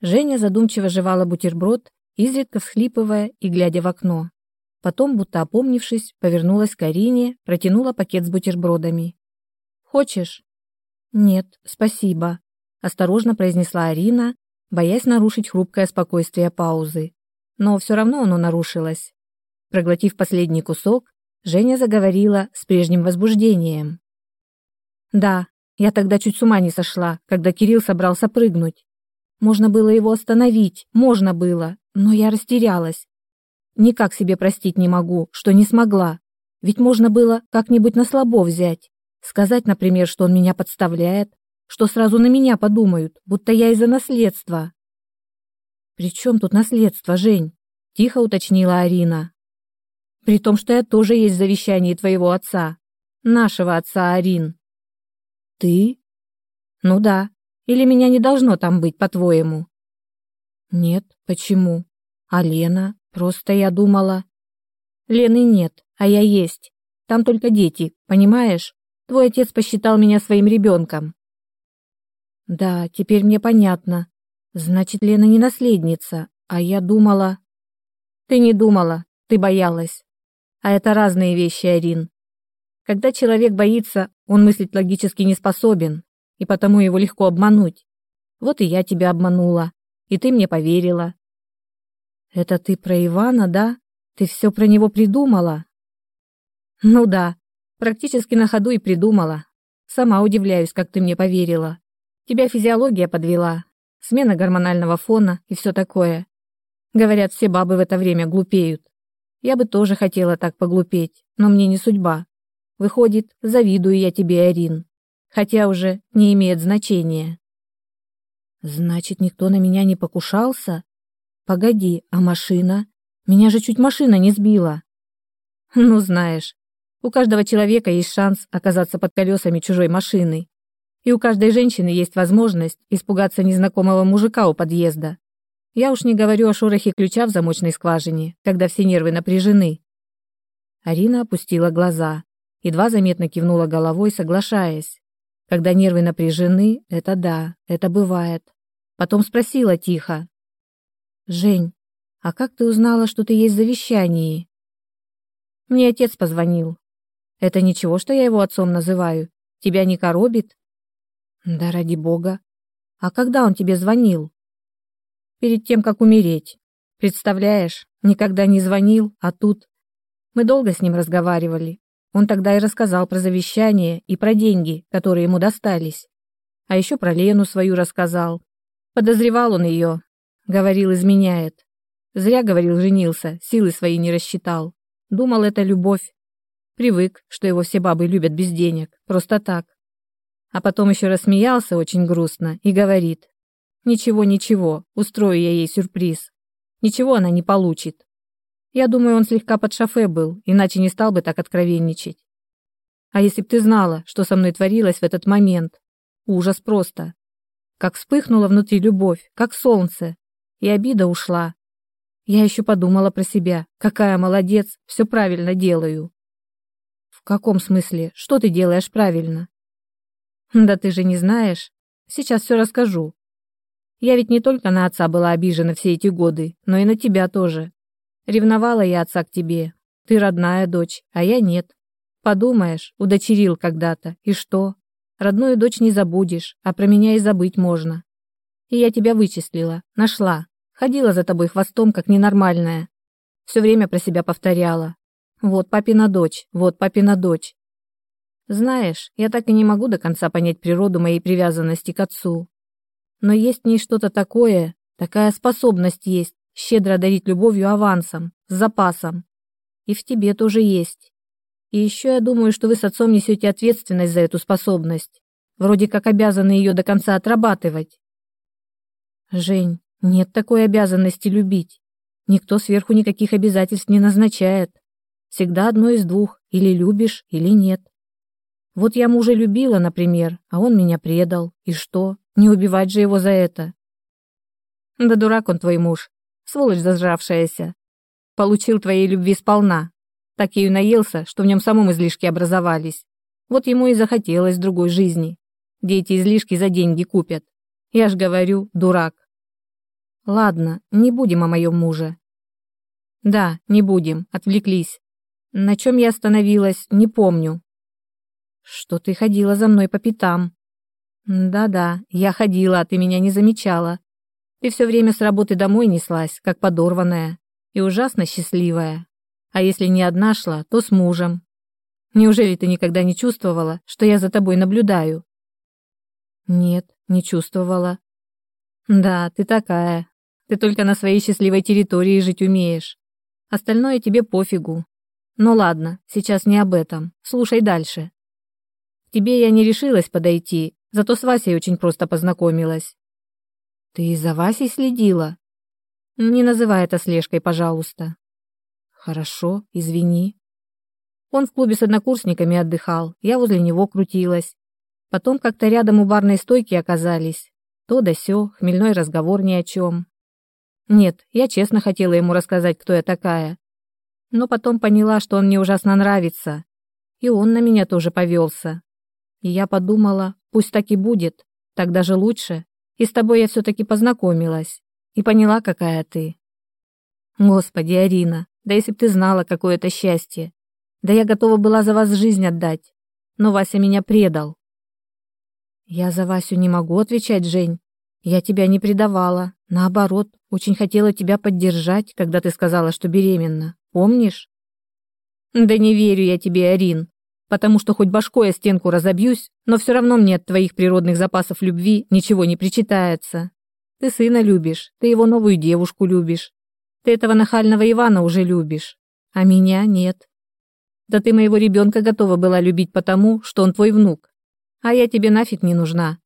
Женя задумчиво жевала бутерброд, изредка всхлипывая и глядя в окно. Потом, будто опомнившись, повернулась к Арине, протянула пакет с бутербродами. «Хочешь?» «Нет, спасибо», — осторожно произнесла Арина, боясь нарушить хрупкое спокойствие паузы. Но все равно оно нарушилось. Проглотив последний кусок, Женя заговорила с прежним возбуждением. «Да, я тогда чуть с ума не сошла, когда Кирилл собрался прыгнуть. Можно было его остановить, можно было, но я растерялась. Никак себе простить не могу, что не смогла. Ведь можно было как-нибудь на слабо взять. Сказать, например, что он меня подставляет, что сразу на меня подумают, будто я из-за наследства. «При чем тут наследство, Жень?» – тихо уточнила Арина. «При том, что я тоже есть в завещании твоего отца. Нашего отца, Арин». «Ты?» «Ну да. Или меня не должно там быть, по-твоему?» «Нет, почему? А Лена? Просто я думала...» «Лены нет, а я есть. Там только дети, понимаешь? Твой отец посчитал меня своим ребенком». «Да, теперь мне понятно. Значит, Лена не наследница, а я думала...» «Ты не думала, ты боялась. А это разные вещи, Арин. Когда человек боится, он мыслить логически не способен, и потому его легко обмануть. Вот и я тебя обманула, и ты мне поверила. Это ты про Ивана, да? Ты все про него придумала? Ну да, практически на ходу и придумала. Сама удивляюсь, как ты мне поверила. Тебя физиология подвела, смена гормонального фона и все такое. Говорят, все бабы в это время глупеют. Я бы тоже хотела так поглупеть, но мне не судьба. Выходит, завидую я тебе, Арин хотя уже не имеет значения. Значит, никто на меня не покушался? Погоди, а машина? Меня же чуть машина не сбила. Ну, знаешь, у каждого человека есть шанс оказаться под колесами чужой машины. И у каждой женщины есть возможность испугаться незнакомого мужика у подъезда. Я уж не говорю о шорохе ключа в замочной скважине, когда все нервы напряжены. Арина опустила глаза, едва заметно кивнула головой, соглашаясь. Когда нервы напряжены, это да, это бывает. Потом спросила тихо. «Жень, а как ты узнала, что ты есть в завещании?» Мне отец позвонил. Это ничего, что я его отцом называю? Тебя не коробит? Да ради бога. А когда он тебе звонил? Перед тем, как умереть. Представляешь, никогда не звонил, а тут... Мы долго с ним разговаривали. Он тогда и рассказал про завещание и про деньги, которые ему достались. А еще про Лену свою рассказал. Подозревал он ее. Говорил, изменяет. Зря, говорил, женился, силы свои не рассчитал. Думал, это любовь. Привык, что его все бабы любят без денег, просто так. А потом еще рассмеялся очень грустно и говорит. «Ничего, ничего, устрою я ей сюрприз. Ничего она не получит. Я думаю, он слегка под шофе был, иначе не стал бы так откровенничать. А если б ты знала, что со мной творилось в этот момент? Ужас просто. Как вспыхнула внутри любовь, как солнце. И обида ушла. Я еще подумала про себя. Какая молодец, все правильно делаю. В каком смысле? Что ты делаешь правильно? Да ты же не знаешь. Сейчас все расскажу. Я ведь не только на отца была обижена все эти годы, но и на тебя тоже. Ревновала я отца к тебе. Ты родная дочь, а я нет. Подумаешь, удочерил когда-то. И что? Родную дочь не забудешь, а про меня и забыть можно. И я тебя вычислила, нашла. Ходила за тобой хвостом, как ненормальная. Все время про себя повторяла. Вот папина дочь, вот папина дочь. Знаешь, я так и не могу до конца понять природу моей привязанности к отцу. Но есть в ней что-то такое, такая способность есть, щедро дарить любовью авансом, с запасом. И в тебе тоже есть. И еще я думаю, что вы с отцом несете ответственность за эту способность. Вроде как обязаны ее до конца отрабатывать. Жень, нет такой обязанности любить. Никто сверху никаких обязательств не назначает. Всегда одно из двух, или любишь, или нет. Вот я мужа любила, например, а он меня предал. И что? Не убивать же его за это. Да дурак он твой муж сволочь зажравшаяся. Получил твоей любви сполна. Так ею наелся, что в нем самом излишки образовались. Вот ему и захотелось другой жизни, где эти излишки за деньги купят. Я ж говорю, дурак. Ладно, не будем о моем муже. Да, не будем, отвлеклись. На чем я остановилась, не помню. Что ты ходила за мной по пятам? Да-да, я ходила, а ты меня не замечала. Ты все время с работы домой неслась, как подорванная, и ужасно счастливая. А если не одна шла, то с мужем. Неужели ты никогда не чувствовала, что я за тобой наблюдаю? Нет, не чувствовала. Да, ты такая. Ты только на своей счастливой территории жить умеешь. Остальное тебе пофигу. Ну ладно, сейчас не об этом. Слушай дальше. К тебе я не решилась подойти, зато с Васей очень просто познакомилась. Ты за Васей следила? Не называй это слежкой, пожалуйста. Хорошо, извини. Он в клубе с однокурсниками отдыхал, я возле него крутилась. Потом как-то рядом у барной стойки оказались. То да сё, хмельной разговор ни о чем. Нет, я честно хотела ему рассказать, кто я такая. Но потом поняла, что он мне ужасно нравится. И он на меня тоже повелся. И я подумала, пусть так и будет, так даже лучше. И с тобой я все-таки познакомилась. И поняла, какая ты. Господи, Арина, да если б ты знала, какое это счастье. Да я готова была за вас жизнь отдать. Но Вася меня предал. Я за Васю не могу отвечать, Жень. Я тебя не предавала. Наоборот, очень хотела тебя поддержать, когда ты сказала, что беременна. Помнишь? Да не верю я тебе, Арин. Потому что хоть башкой о стенку разобьюсь, но все равно мне от твоих природных запасов любви ничего не причитается. Ты сына любишь, ты его новую девушку любишь. Ты этого нахального Ивана уже любишь, а меня нет. Да ты моего ребенка готова была любить потому, что он твой внук. А я тебе нафиг не нужна.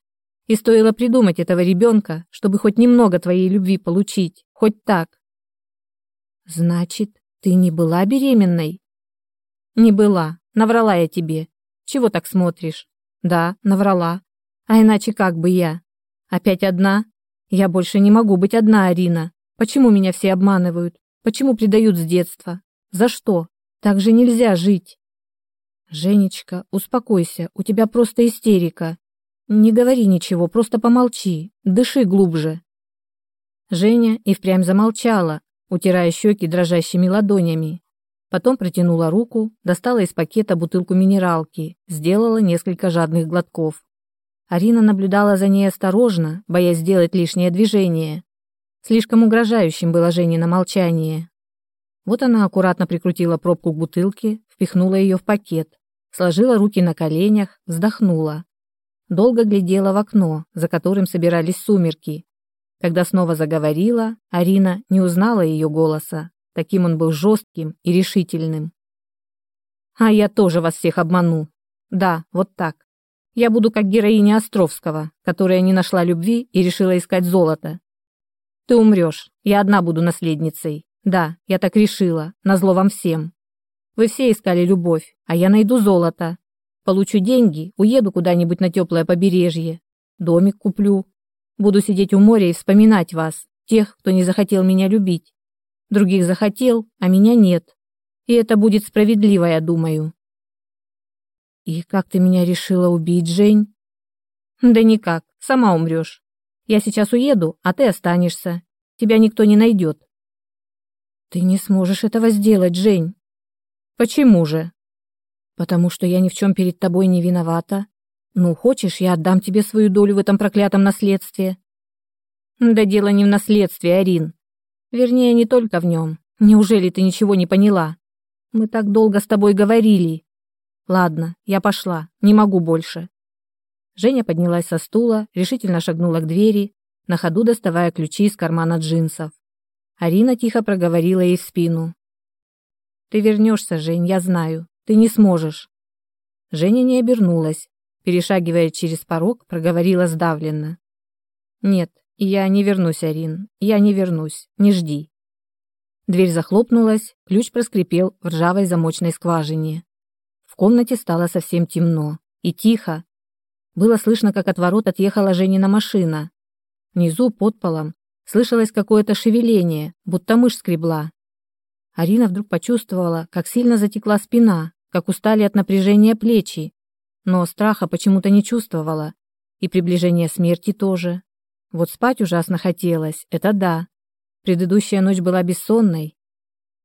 И стоило придумать этого ребенка, чтобы хоть немного твоей любви получить, хоть так. Значит, ты не была беременной? Не была, наврала я тебе. Чего так смотришь? Да, наврала. А иначе как бы я? Опять одна? Я больше не могу быть одна, Арина. Почему меня все обманывают? Почему предают с детства? За что? Так же нельзя жить. Женечка, успокойся, у тебя просто истерика. Не говори ничего, просто помолчи, дыши глубже. Женя и впрямь замолчала, утирая щеки дрожащими ладонями. Потом протянула руку, достала из пакета бутылку минералки, сделала несколько жадных глотков. Арина наблюдала за ней осторожно, боясь сделать лишнее движение. Слишком угрожающим было Женина молчание. Вот она аккуратно прикрутила пробку к бутылке, впихнула ее в пакет, сложила руки на коленях, вздохнула. Долго глядела в окно, за которым собирались сумерки. Когда снова заговорила, Арина не узнала ее голоса. Таким он был жестким и решительным. «А я тоже вас всех обману. Да, вот так. Я буду как героиня Островского, которая не нашла любви и решила искать золото. Ты умрешь, я одна буду наследницей. Да, я так решила, назло вам всем. Вы все искали любовь, а я найду золото. Получу деньги, уеду куда-нибудь на теплое побережье. Домик куплю. Буду сидеть у моря и вспоминать вас, тех, кто не захотел меня любить. Других захотел, а меня нет. И это будет справедливо, я думаю. И как ты меня решила убить, Жень? Да никак, сама умрешь. Я сейчас уеду, а ты останешься. Тебя никто не найдет. Ты не сможешь этого сделать, Жень. Почему же? Потому что я ни в чем перед тобой не виновата. Ну, хочешь, я отдам тебе свою долю в этом проклятом наследстве? Да дело не в наследстве, Арин. Вернее, не только в нем. Неужели ты ничего не поняла? Мы так долго с тобой говорили. Ладно, я пошла, не могу больше. Женя поднялась со стула, решительно шагнула к двери, на ходу доставая ключи из кармана джинсов. Арина тихо проговорила ей в спину. «Ты вернешься, Жень, я знаю. Ты не сможешь». Женя не обернулась. Перешагивая через порог, проговорила сдавленно. «Нет, я не вернусь, Арин. Я не вернусь. Не жди». Дверь захлопнулась, ключ проскрипел в ржавой замочной скважине. В комнате стало совсем темно и тихо. Было слышно, как от ворот отъехала Женина машина. Внизу, под полом, Слышалось какое-то шевеление, будто мышь скребла. Арина вдруг почувствовала, как сильно затекла спина, как устали от напряжения плечи, но страха почему-то не чувствовала, и приближение смерти тоже. Вот спать ужасно хотелось, это да, Предыдущая ночь была бессонной.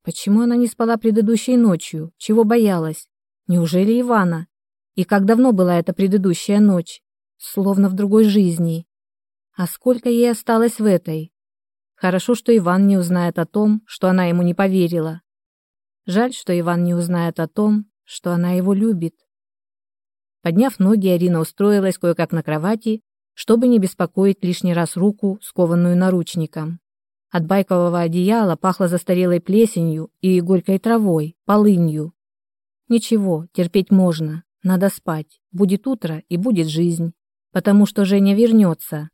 Почему она не спала предыдущей ночью? Чего боялась? Неужели Ивана? И как давно была эта предыдущая ночь? Словно в другой жизни. А сколько ей осталось в этой? Хорошо, что Иван не узнает о том, что она ему не поверила. Жаль, что Иван не узнает о том, что она его любит. Подняв ноги, Арина устроилась кое-как на кровати, чтобы не беспокоить лишний раз руку, скованную наручником. От байкового одеяла пахло застарелой плесенью и горькой травой, полынью. Ничего, терпеть можно, надо спать. Будет утро и будет жизнь, потому что Женя вернется.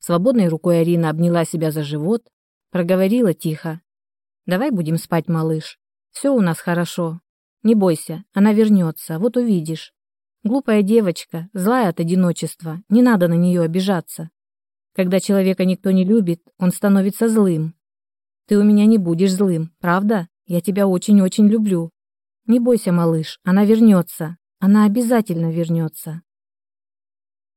Свободной рукой Арина обняла себя за живот, проговорила тихо. «Давай будем спать, малыш. Все у нас хорошо. Не бойся, она вернется, вот увидишь. Глупая девочка, злая от одиночества, не надо на нее обижаться. Когда человека никто не любит, он становится злым. Ты у меня не будешь злым, правда? Я тебя очень-очень люблю. Не бойся, малыш, она вернется. Она обязательно вернется.